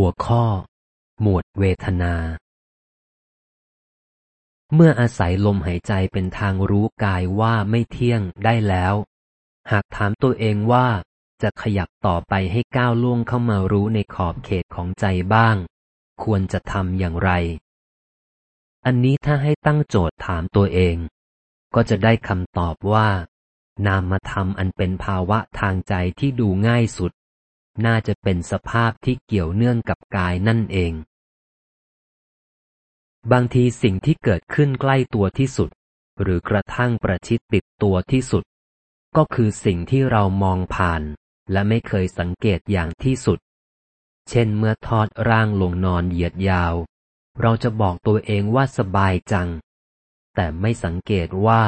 หัวข้อ หมวดเวทนา เมื่ออาศัยลมหายใจเป็นทางรู้กายว่าไม่เที่ยงได้แล้ว หากถามตัวเองว่าจะขยับต่อไปให้ก้าวล่วงเข้ามารู้ในขอบเขตของใจบ้าง ควรจะทำอย่างไร อันนี้ถ้าให้ตั้งโจทย์ถามตัวเอง ก็จะได้คำตอบว่า นามธรรมอันเป็นภาวะทางใจที่ดูง่ายสุด น่าจะเป็นสภาพที่เกี่ยวเนื่องกับกายนั่นเอง บางทีสิ่งที่เกิดขึ้นใกล้ตัวที่สุด หรือกระทั่งประชิดติดตัวที่สุด ก็คือสิ่งที่เรามองผ่าน และไม่เคยสังเกตอย่างที่สุด เช่นเมื่อทอดร่างลงนอนเหยียดยาว เราจะบอกตัวเองว่าสบายจัง แต่ไม่สังเกตว่า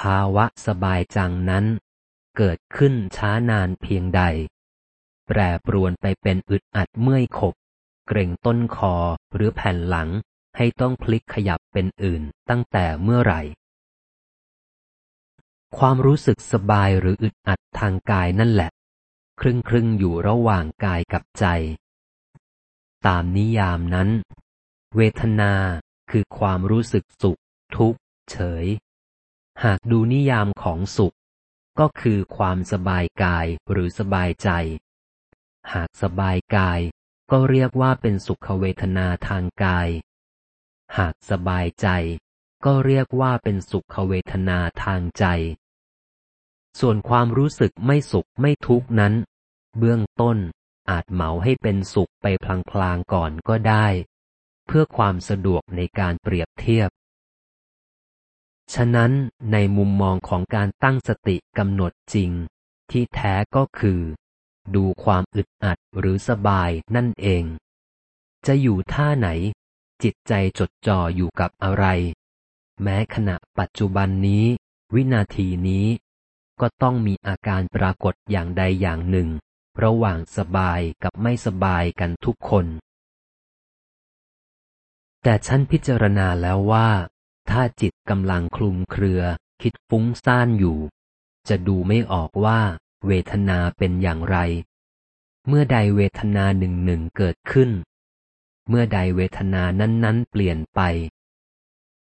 ภาวะสบายจังนั้น เกิดขึ้นช้านานเพียงใด แปรปรวนไปเป็นอึดอัดเมื่อยขบ เกร็งต้นคอหรือแผ่นหลังให้ต้องพลิกขยับเป็นอื่นตั้งแต่เมื่อไหร่ ความรู้สึกสบายหรืออึดอัดทางกายนั่นแหละ ครึ่งครึ่งอยู่ระหว่างกายกับใจ ตามนิยามนั้น เวทนาคือความรู้สึกสุข ทุกข์ เฉย หากดูนิยามของสุข ก็คือความสบายกายหรือสบายใจ หากสบายกาย ก็เรียกว่าเป็นสุขเวทนาทางกาย หากสบายใจ ก็เรียกว่าเป็นสุขเวทนาทางใจ ส่วนความรู้สึกไม่สุขไม่ทุกข์นั้น เบื้องต้นอาจเหมาให้เป็นสุขไปพลางๆก่อนก็ได้ เพื่อความสะดวกในการเปรียบเทียบ ฉะนั้นในมุมมองของการตั้งสติกำหนดจริง ที่แท้ก็คือ ดูความอึดอัดหรือสบายนั่นเอง จะอยู่ท่าไหน จิตใจจดจ่ออยู่กับอะไร แม้ขณะปัจจุบันนี้ วินาทีนี้ ก็ต้องมีอาการปรากฏอย่างใดอย่างหนึ่ง ระหว่างสบายกับไม่สบายกันทุกคน แต่ฉันพิจารณาแล้วว่า ถ้าจิตกำลังคลุมเครือ คิดฟุ้งซ่านอยู่จะดูไม่ออกว่า เวทนาเป็นอย่างไร เมื่อใดเวทนาหนึ่งหนึ่งเกิดขึ้น เมื่อใดเวทนานั้นๆ เปลี่ยนไป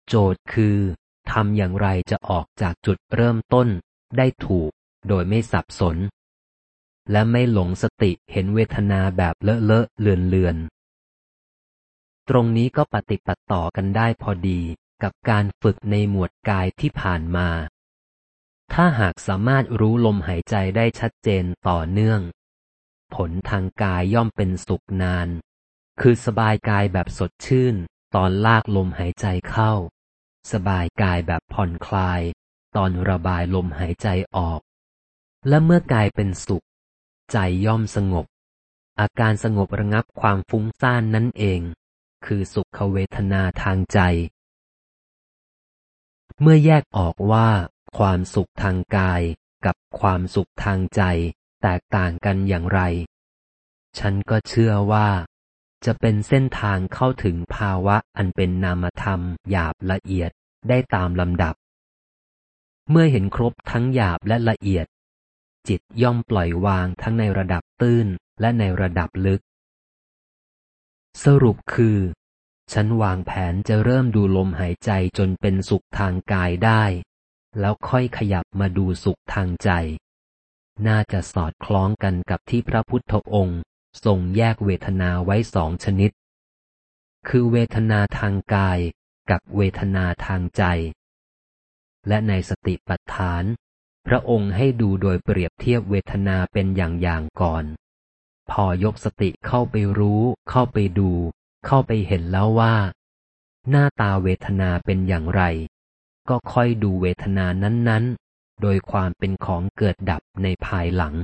โจทย์คือทำอย่างไรจะออกจากจุดเริ่มต้นได้ถูกโดยไม่สับสน และไม่หลงสติเห็นเวทนาแบบเลอะเลอะเลือนเลือน ตรงนี้ก็ปฏิปัติต่อกันได้พอดีกับการฝึกในหมวดกายที่ผ่านมา ถ้าหากสามารถรู้ลมหายใจได้ชัดเจนต่อเนื่อง ผลทางกายย่อมเป็นสุขนาน คือสบายกายแบบสดชื่น ตอนลากลมหายใจเข้า สบายกายแบบผ่อนคลาย ตอนระบายลมหายใจออก และเมื่อกายเป็นสุข ใจย่อมสงบ อาการสงบระงับความฟุ้งซ่านนั่นเอง คือสุขเวทนาทางใจ เมื่อแยกออกว่า ความสุขทางกายกับความสุขทางใจ แตกต่างกันอย่างไร ฉันก็เชื่อว่า จะเป็นเส้นทางเข้าถึงภาวะอันเป็นนามธรรม หยาบละเอียดได้ตามลำดับ เมื่อเห็นครบทั้งหยาบและละเอียด จิตย่อมปล่อยวางทั้งในระดับตื้นและในระดับลึก สรุปคือฉันวางแผนจะเริ่มดูลมหายใจจนเป็นสุขทางกายได้ แล้วค่อยขยับมาดูสุขทางใจ น่าจะสอดคล้องกันกับที่พระพุทธองค์ทรงแยกเวทนาไว้สองชนิด คือเวทนาทางกายกับเวทนาทางใจ และในสติปัฏฐาน พระองค์ให้ดูโดยเปรียบเทียบเวทนาเป็นอย่างๆก่อน พอยกสติเข้าไปรู้ เข้าไปดู เข้าไปเห็นแล้วว่า หน้าตาเวทนาเป็นอย่างไร ก็ค่อยดูเวทนานั้นๆ โดยความเป็นของเกิดดับในภายหลัง